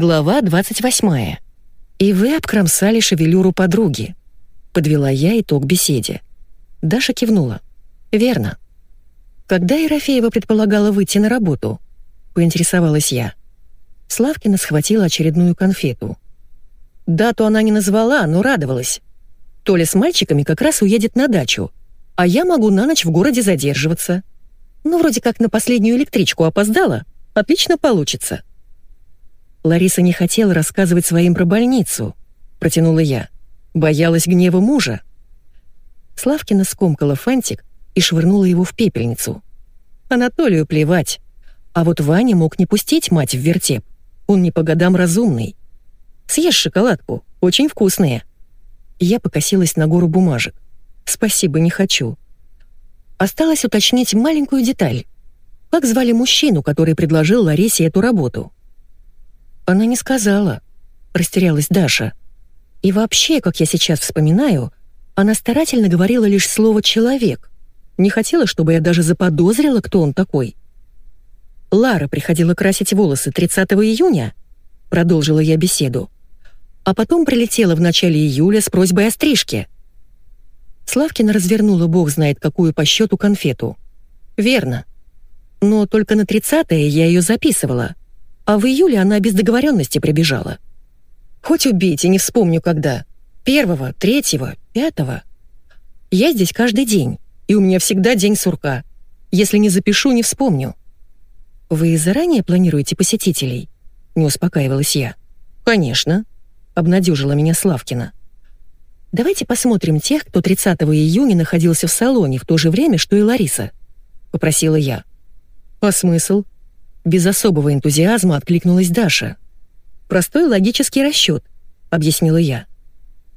Глава 28. «И вы обкромсали шевелюру подруги», — подвела я итог беседе. Даша кивнула. «Верно». «Когда Ерофеева предполагала выйти на работу?» — поинтересовалась я. Славкина схватила очередную конфету. Дату она не назвала, но радовалась. Толя с мальчиками как раз уедет на дачу, а я могу на ночь в городе задерживаться. Ну, вроде как на последнюю электричку опоздала, отлично получится. Лариса не хотела рассказывать своим про больницу, протянула я. Боялась гнева мужа. Славкина скомкала фантик и швырнула его в пепельницу. Анатолию плевать. А вот Ваня мог не пустить мать в вертеп. Он не по годам разумный. Съешь шоколадку, очень вкусные. Я покосилась на гору бумажек. Спасибо, не хочу. Осталось уточнить маленькую деталь. Как звали мужчину, который предложил Ларисе эту работу? Она не сказала. Растерялась Даша. И вообще, как я сейчас вспоминаю, она старательно говорила лишь слово «человек». Не хотела, чтобы я даже заподозрила, кто он такой. Лара приходила красить волосы 30 июня, продолжила я беседу. А потом прилетела в начале июля с просьбой о стрижке. Славкина развернула бог знает какую по счету конфету. Верно. Но только на 30-е я ее записывала а в июле она без договоренности прибежала. Хоть убейте, не вспомню когда. Первого, третьего, пятого. Я здесь каждый день, и у меня всегда день сурка. Если не запишу, не вспомню. Вы заранее планируете посетителей? Не успокаивалась я. Конечно, обнадежила меня Славкина. Давайте посмотрим тех, кто 30 июня находился в салоне в то же время, что и Лариса, попросила я. А смысл? Без особого энтузиазма откликнулась Даша. «Простой логический расчет», — объяснила я.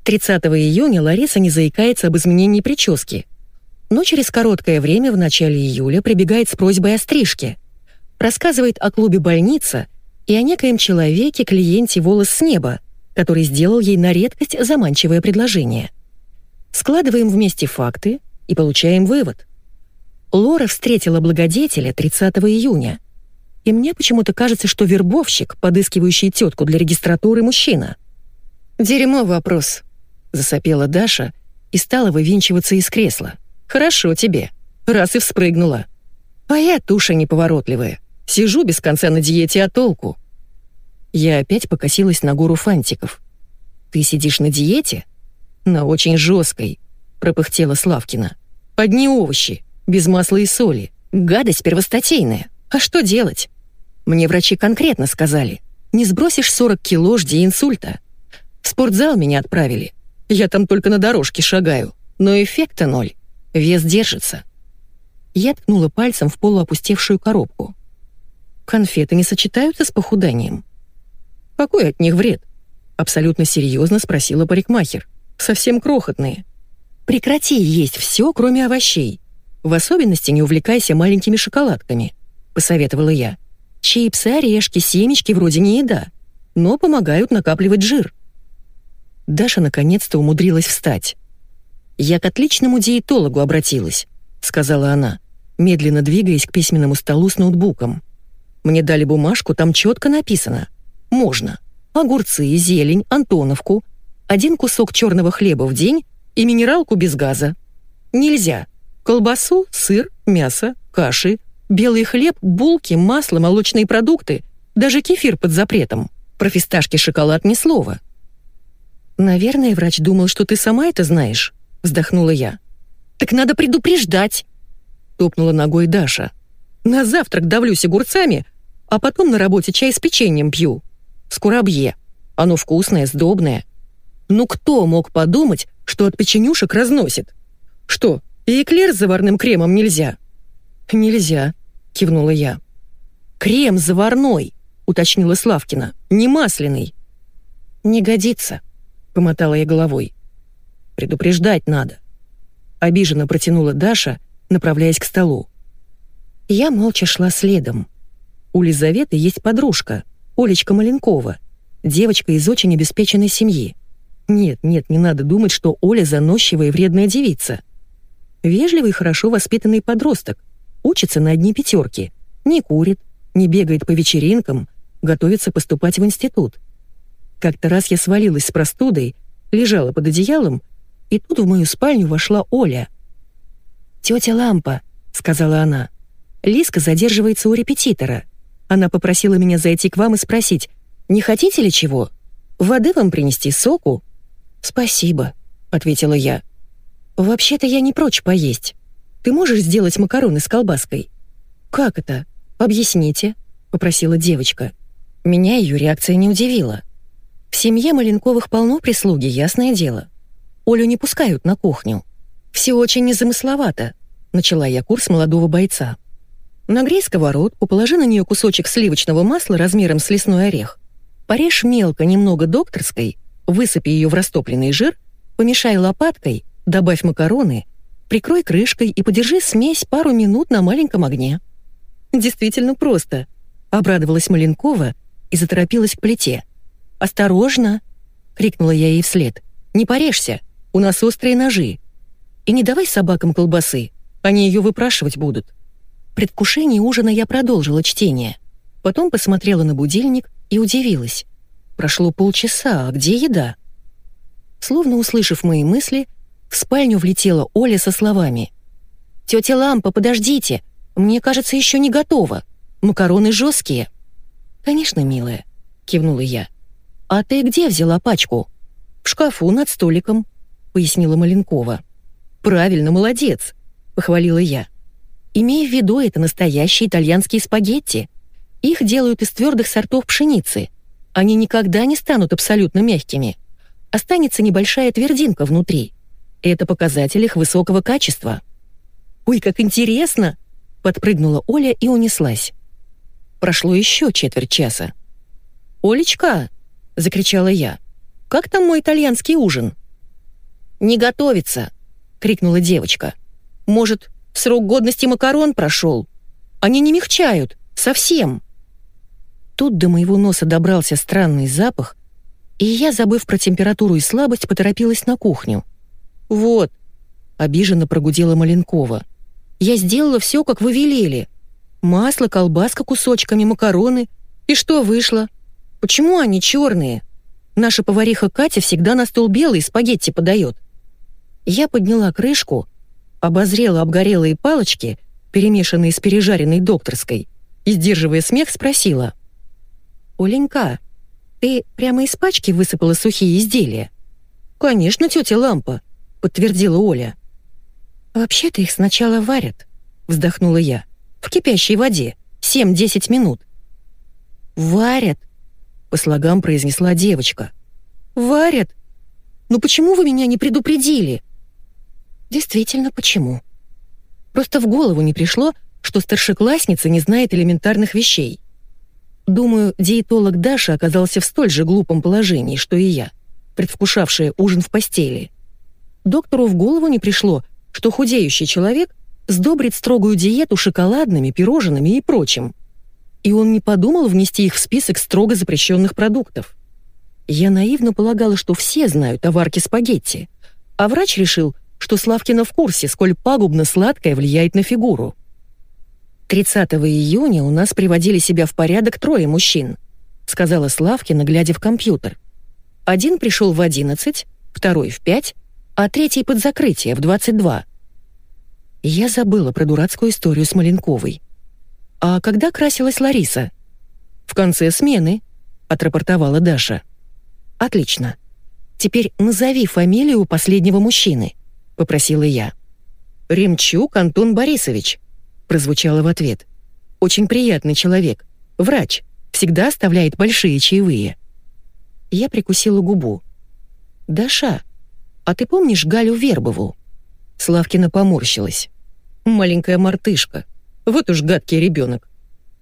30 июня Лариса не заикается об изменении прически, но через короткое время в начале июля прибегает с просьбой о стрижке, рассказывает о клубе «Больница» и о некоем человеке, клиенте «Волос с неба», который сделал ей на редкость заманчивое предложение. Складываем вместе факты и получаем вывод. Лора встретила благодетеля 30 июня — и мне почему-то кажется, что вербовщик, подыскивающий тетку для регистратуры, мужчина. «Дерьмо вопрос», — засопела Даша и стала вывинчиваться из кресла. «Хорошо тебе. Раз и вспрыгнула. А я туша неповоротливая. Сижу без конца на диете, а толку?» Я опять покосилась на гору фантиков. «Ты сидишь на диете?» «На очень жесткой», — пропыхтела Славкина. «Одни овощи, без масла и соли. Гадость первостатейная. А что делать? Мне врачи конкретно сказали, не сбросишь 40 кило, жди инсульта. В спортзал меня отправили. Я там только на дорожке шагаю, но эффекта ноль. Вес держится. Я ткнула пальцем в полуопустевшую коробку. Конфеты не сочетаются с похуданием. Какой от них вред? Абсолютно серьезно спросила парикмахер. Совсем крохотные. Прекрати есть все, кроме овощей. В особенности не увлекайся маленькими шоколадками. — посоветовала я. «Чипсы, орешки, семечки вроде не еда, но помогают накапливать жир». Даша наконец-то умудрилась встать. «Я к отличному диетологу обратилась», — сказала она, медленно двигаясь к письменному столу с ноутбуком. «Мне дали бумажку, там четко написано. Можно. Огурцы, зелень, антоновку, один кусок черного хлеба в день и минералку без газа. Нельзя. Колбасу, сыр, мясо, каши, Белый хлеб, булки, масло, молочные продукты, даже кефир под запретом. Про фисташки шоколад ни слова. «Наверное, врач думал, что ты сама это знаешь», — вздохнула я. «Так надо предупреждать», — топнула ногой Даша. «На завтрак давлюсь огурцами, а потом на работе чай с печеньем пью. Скоробье. Оно вкусное, сдобное. Ну кто мог подумать, что от печенюшек разносит? Что, и эклер с заварным кремом нельзя?» «Нельзя», — кивнула я. «Крем заварной», — уточнила Славкина, — «не масляный». «Не годится», — помотала я головой. «Предупреждать надо», — обиженно протянула Даша, направляясь к столу. Я молча шла следом. У Лизаветы есть подружка, Олечка Маленкова, девочка из очень обеспеченной семьи. Нет, нет, не надо думать, что Оля заносчивая и вредная девица. Вежливый, хорошо воспитанный подросток, учится на одни пятерки, не курит, не бегает по вечеринкам, готовится поступать в институт. Как-то раз я свалилась с простудой, лежала под одеялом, и тут в мою спальню вошла Оля. «Тетя Лампа», — сказала она, — «Лиска задерживается у репетитора. Она попросила меня зайти к вам и спросить, не хотите ли чего? Воды вам принести, соку?» «Спасибо», — ответила я. «Вообще-то я не прочь поесть. Ты можешь сделать макароны с колбаской?» «Как это? Объясните», — попросила девочка. Меня ее реакция не удивила. В семье Маленковых полно прислуги, ясное дело. Олю не пускают на кухню. Все очень незамысловато. Начала я курс молодого бойца. Нагрей сковородку, положи на нее кусочек сливочного масла размером с лесной орех. Порежь мелко немного докторской, высыпи ее в растопленный жир, помешай лопаткой, добавь макароны, прикрой крышкой и подержи смесь пару минут на маленьком огне. Действительно просто, обрадовалась Маленкова и заторопилась к плите. «Осторожно!» — крикнула я ей вслед. «Не порежься, у нас острые ножи. И не давай собакам колбасы, они ее выпрашивать будут». В предвкушении ужина я продолжила чтение. Потом посмотрела на будильник и удивилась. Прошло полчаса, а где еда? Словно услышав мои мысли, в спальню влетела Оля со словами. «Тетя Лампа, подождите! Мне кажется, еще не готово. Макароны жесткие». «Конечно, милая», — кивнула я. «А ты где взяла пачку?» «В шкафу над столиком», — пояснила Маленкова. «Правильно, молодец», — похвалила я. Имея в виду, это настоящие итальянские спагетти. Их делают из твердых сортов пшеницы. Они никогда не станут абсолютно мягкими. Останется небольшая твердинка внутри. Это показатель их высокого качества. «Ой, как интересно!» — подпрыгнула Оля и унеслась. Прошло еще четверть часа. «Олечка!» — закричала я. «Как там мой итальянский ужин?» «Не готовится!» — крикнула девочка. «Может, Срок годности макарон прошел. Они не мягчают. Совсем. Тут до моего носа добрался странный запах, и я, забыв про температуру и слабость, поторопилась на кухню. «Вот», — обиженно прогудела Маленкова, — «я сделала все, как вы велели. Масло, колбаска кусочками, макароны. И что вышло? Почему они черные? Наша повариха Катя всегда на стол белый спагетти подает». Я подняла крышку — обозрела обгорелые палочки, перемешанные с пережаренной докторской, и, сдерживая смех, спросила. «Оленька, ты прямо из пачки высыпала сухие изделия?» «Конечно, тетя Лампа», — подтвердила Оля. «Вообще-то их сначала варят», — вздохнула я, — «в кипящей воде, 7-10 минут». «Варят», — по слогам произнесла девочка. «Варят? Ну почему вы меня не предупредили?» Действительно, почему? Просто в голову не пришло, что старшеклассница не знает элементарных вещей. Думаю, диетолог Даша оказался в столь же глупом положении, что и я, предвкушавшая ужин в постели. Доктору в голову не пришло, что худеющий человек сдобрит строгую диету шоколадными, пирожными и прочим. И он не подумал внести их в список строго запрещенных продуктов. Я наивно полагала, что все знают о варке спагетти, а врач решил, что Славкина в курсе, сколь пагубно сладкое влияет на фигуру. 30 июня у нас приводили себя в порядок трое мужчин, сказала Славкина, глядя в компьютер. Один пришел в 11, второй в 5, а третий под закрытие в 22. Я забыла про дурацкую историю с Маленковой. А когда красилась Лариса? В конце смены, отрапортовала Даша. Отлично. Теперь назови фамилию последнего мужчины попросила я. «Ремчук Антон Борисович», — прозвучало в ответ. «Очень приятный человек. Врач. Всегда оставляет большие чаевые». Я прикусила губу. «Даша, а ты помнишь Галю Вербову?» Славкина поморщилась. «Маленькая мартышка. Вот уж гадкий ребенок.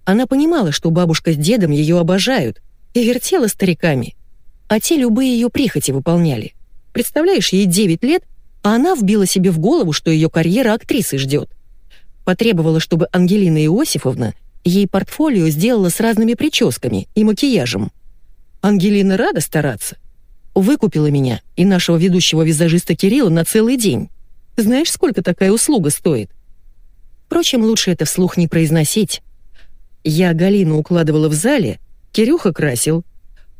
Она понимала, что бабушка с дедом ее обожают, и вертела стариками. А те любые ее прихоти выполняли. Представляешь, ей 9 лет, а она вбила себе в голову, что ее карьера актрисы ждет. Потребовала, чтобы Ангелина Иосифовна ей портфолио сделала с разными прическами и макияжем. Ангелина рада стараться. Выкупила меня и нашего ведущего визажиста Кирилла на целый день. Знаешь, сколько такая услуга стоит? Впрочем, лучше это вслух не произносить. Я Галину укладывала в зале, Кирюха красил.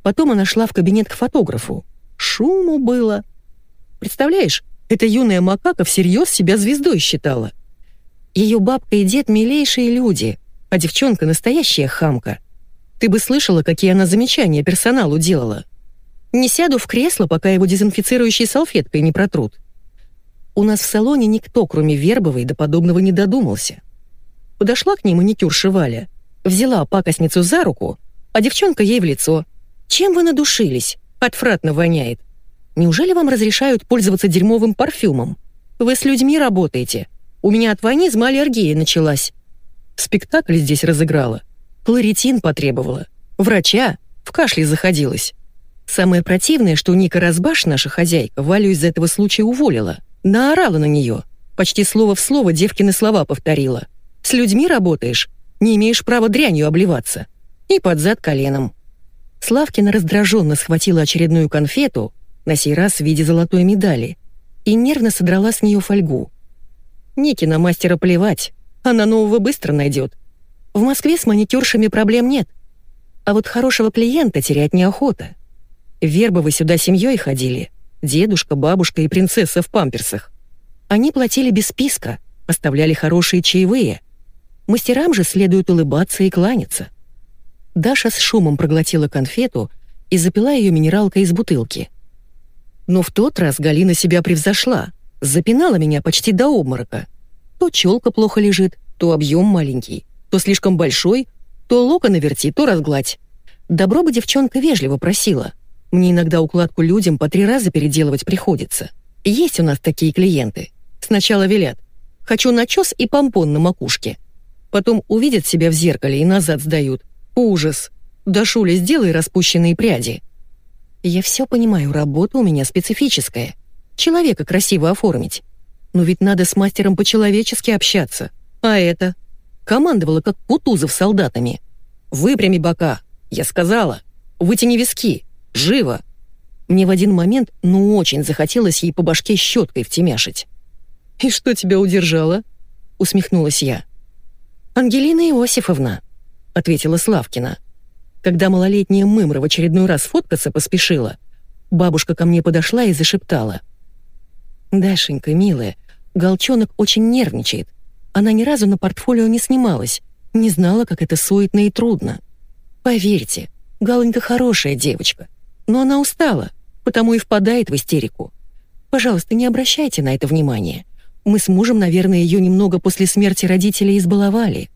Потом она шла в кабинет к фотографу. Шуму было. Представляешь, эта юная макака всерьез себя звездой считала. Ее бабка и дед милейшие люди, а девчонка настоящая хамка. Ты бы слышала, какие она замечания персоналу делала. Не сяду в кресло, пока его дезинфицирующей салфеткой не протрут. У нас в салоне никто, кроме Вербовой, до подобного не додумался. Подошла к ней маникюрша Валя, взяла пакостницу за руку, а девчонка ей в лицо. «Чем вы надушились? Отвратно воняет. Неужели вам разрешают пользоваться дерьмовым парфюмом? Вы с людьми работаете. У меня от ванизма аллергия началась. Спектакль здесь разыграла. Кларитин потребовала. Врача. В кашле заходилась. Самое противное, что Ника Разбаш, наша хозяйка, Валю из этого случая уволила. Наорала на нее. Почти слово в слово девкины слова повторила. «С людьми работаешь, не имеешь права дрянью обливаться». И под зад коленом. Славкина раздраженно схватила очередную конфету, на сей раз в виде золотой медали, и нервно содрала с нее фольгу. Никина мастера плевать, она нового быстро найдет. В Москве с маникюршами проблем нет. А вот хорошего клиента терять неохота. Вербовы сюда семьей ходили. Дедушка, бабушка и принцесса в памперсах. Они платили без списка, оставляли хорошие чаевые. Мастерам же следует улыбаться и кланяться. Даша с шумом проглотила конфету и запила ее минералкой из бутылки. Но в тот раз Галина себя превзошла, запинала меня почти до обморока. То челка плохо лежит, то объем маленький, то слишком большой, то локоны верти, то разгладь. Добро бы девчонка вежливо просила. Мне иногда укладку людям по три раза переделывать приходится. Есть у нас такие клиенты. Сначала велят. Хочу начес и помпон на макушке. Потом увидят себя в зеркале и назад сдают. Ужас. Да, сделай распущенные пряди. Я все понимаю, работа у меня специфическая. Человека красиво оформить. Но ведь надо с мастером по-человечески общаться. А это? Командовала, как Кутузов солдатами. «Выпрями бока!» Я сказала. «Вытяни виски!» Живо!» Мне в один момент ну очень захотелось ей по башке щеткой втемяшить. «И что тебя удержало?» — усмехнулась я. «Ангелина Иосифовна», — ответила Славкина. Когда малолетняя мымра в очередной раз фоткаться поспешила, бабушка ко мне подошла и зашептала. «Дашенька, милая, Голчонок очень нервничает. Она ни разу на портфолио не снималась, не знала, как это суетно и трудно. Поверьте, Галенька хорошая девочка, но она устала, потому и впадает в истерику. Пожалуйста, не обращайте на это внимания. Мы с мужем, наверное, ее немного после смерти родителей избаловали.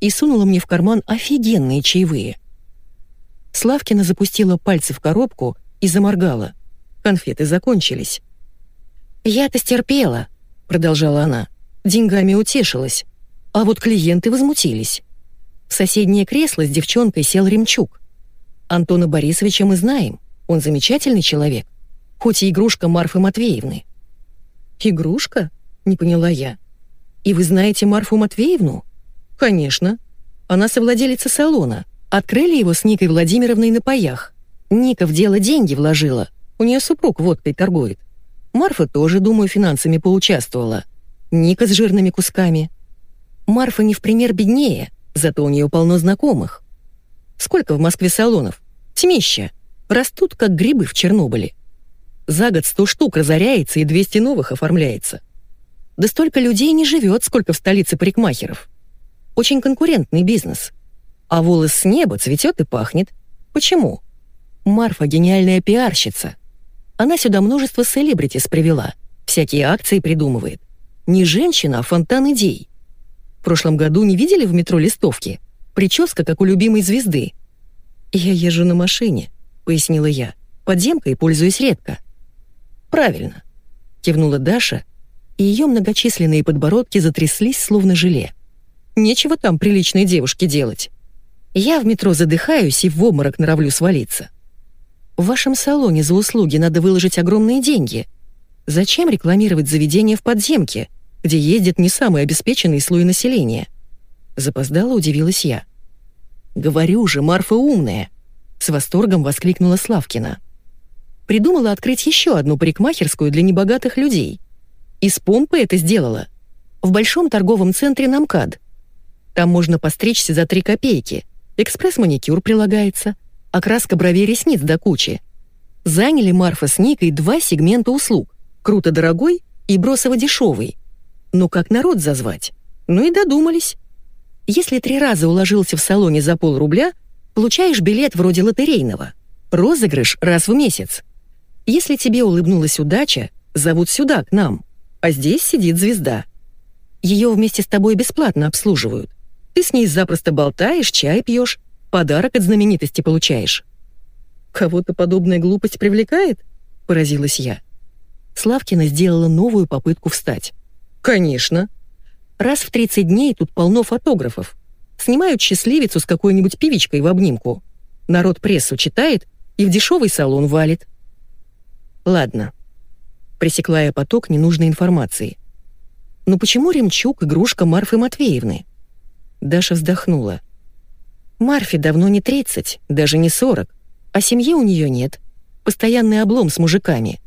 И сунула мне в карман офигенные чаевые. Славкина запустила пальцы в коробку и заморгала. Конфеты закончились. «Я-то стерпела», — продолжала она. «Деньгами утешилась. А вот клиенты возмутились. В соседнее кресло с девчонкой сел Ремчук. Антона Борисовича мы знаем, он замечательный человек, хоть и игрушка Марфы Матвеевны». «Игрушка?» — не поняла я. «И вы знаете Марфу Матвеевну?» «Конечно. Она совладелица салона. Открыли его с Никой Владимировной на паях. Ника в дело деньги вложила. У нее супруг водкой торгует. Марфа тоже, думаю, финансами поучаствовала. Ника с жирными кусками. Марфа не в пример беднее, зато у нее полно знакомых. Сколько в Москве салонов? Тьмища. Растут, как грибы в Чернобыле. За год сто штук разоряется и 200 новых оформляется. Да столько людей не живет, сколько в столице парикмахеров. Очень конкурентный бизнес. А волос с неба цветет и пахнет. Почему? Марфа гениальная пиарщица. Она сюда множество селебритис привела, всякие акции придумывает. Не женщина, а фонтан идей. В прошлом году не видели в метро листовки? Прическа, как у любимой звезды. «Я езжу на машине», — пояснила я. «Подземкой пользуюсь редко». «Правильно», — кивнула Даша, и ее многочисленные подбородки затряслись, словно желе. «Нечего там приличной девушке делать. Я в метро задыхаюсь и в обморок норовлю свалиться. В вашем салоне за услуги надо выложить огромные деньги. Зачем рекламировать заведение в подземке, где ездит не самый обеспеченный слой населения?» Запоздала, удивилась я. «Говорю же, Марфа умная!» С восторгом воскликнула Славкина. Придумала открыть еще одну парикмахерскую для небогатых людей. Из помпы это сделала. В большом торговом центре Намкад. Там можно постричься за три копейки. Экспресс-маникюр прилагается, окраска бровей ресниц до кучи. Заняли Марфа с Никой два сегмента услуг — круто дорогой и бросово дешевый. Ну как народ зазвать? Ну и додумались. Если три раза уложился в салоне за полрубля, получаешь билет вроде лотерейного. Розыгрыш раз в месяц. Если тебе улыбнулась удача, зовут сюда, к нам. А здесь сидит звезда. Ее вместе с тобой бесплатно обслуживают. Ты с ней запросто болтаешь, чай пьешь, подарок от знаменитости получаешь. «Кого-то подобная глупость привлекает?» — поразилась я. Славкина сделала новую попытку встать. «Конечно. Раз в 30 дней тут полно фотографов. Снимают счастливицу с какой-нибудь певичкой в обнимку. Народ прессу читает и в дешевый салон валит. Ладно. Пресекла я поток ненужной информации. Но почему Ремчук — игрушка Марфы Матвеевны? Даша вздохнула. Марфе давно не 30, даже не 40, а семьи у нее нет. Постоянный облом с мужиками.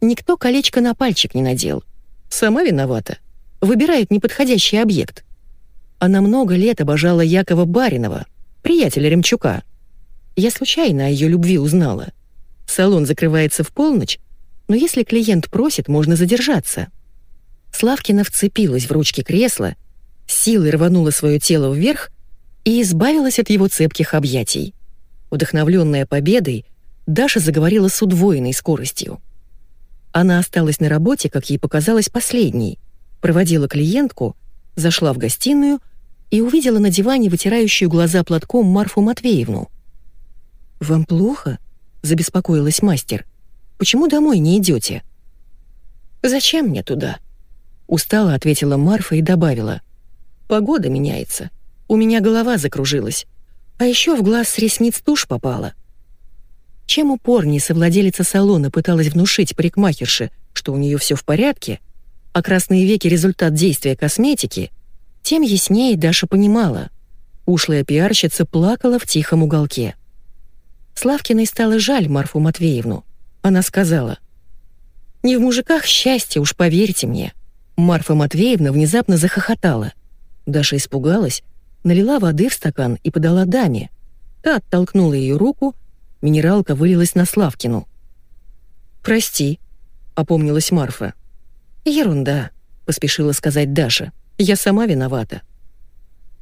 Никто колечко на пальчик не надел. Сама виновата. Выбирает неподходящий объект. Она много лет обожала Якова Баринова, приятеля Ремчука. Я случайно о ее любви узнала. Салон закрывается в полночь, но если клиент просит, можно задержаться. Славкина вцепилась в ручки кресла, силой рванула свое тело вверх и избавилась от его цепких объятий. Вдохновленная победой, Даша заговорила с удвоенной скоростью. Она осталась на работе, как ей показалось, последней, проводила клиентку, зашла в гостиную и увидела на диване вытирающую глаза платком Марфу Матвеевну. «Вам плохо?» — забеспокоилась мастер. «Почему домой не идете?» «Зачем мне туда?» — устало ответила Марфа и добавила. «Погода меняется. У меня голова закружилась. А еще в глаз с ресниц тушь попала». Чем упорнее совладелица салона пыталась внушить парикмахерше, что у нее все в порядке, а красные веки — результат действия косметики, тем яснее Даша понимала. Ушлая пиарщица плакала в тихом уголке. Славкиной стало жаль Марфу Матвеевну. Она сказала, «Не в мужиках счастье, уж поверьте мне». Марфа Матвеевна внезапно захохотала. Даша испугалась, налила воды в стакан и подала даме. Та оттолкнула ее руку, минералка вылилась на Славкину. «Прости», — опомнилась Марфа. «Ерунда», — поспешила сказать Даша. «Я сама виновата».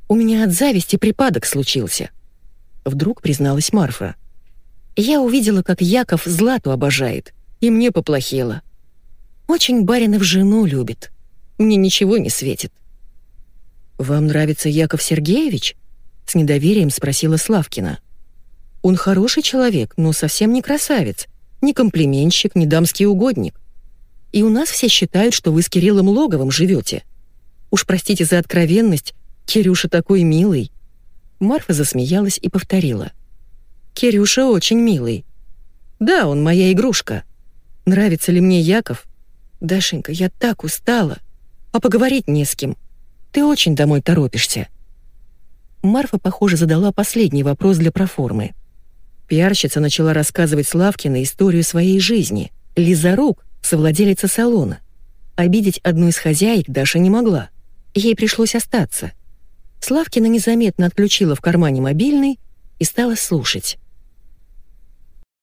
«У меня от зависти припадок случился», — вдруг призналась Марфа. «Я увидела, как Яков Злату обожает, и мне поплохело. Очень Баринов жену любит. Мне ничего не светит». «Вам нравится Яков Сергеевич?» — с недоверием спросила Славкина. «Он хороший человек, но совсем не красавец, не комплименщик, не дамский угодник и у нас все считают, что вы с Кириллом Логовым живете. Уж простите за откровенность, Кирюша такой милый». Марфа засмеялась и повторила. «Кирюша очень милый. Да, он моя игрушка. Нравится ли мне Яков? Дашенька, я так устала. А поговорить не с кем. Ты очень домой торопишься». Марфа, похоже, задала последний вопрос для проформы. Пиарщица начала рассказывать Славкиной историю своей жизни. Лиза Рук, совладелица салона. Обидеть одну из хозяек Даша не могла. Ей пришлось остаться. Славкина незаметно отключила в кармане мобильный и стала слушать.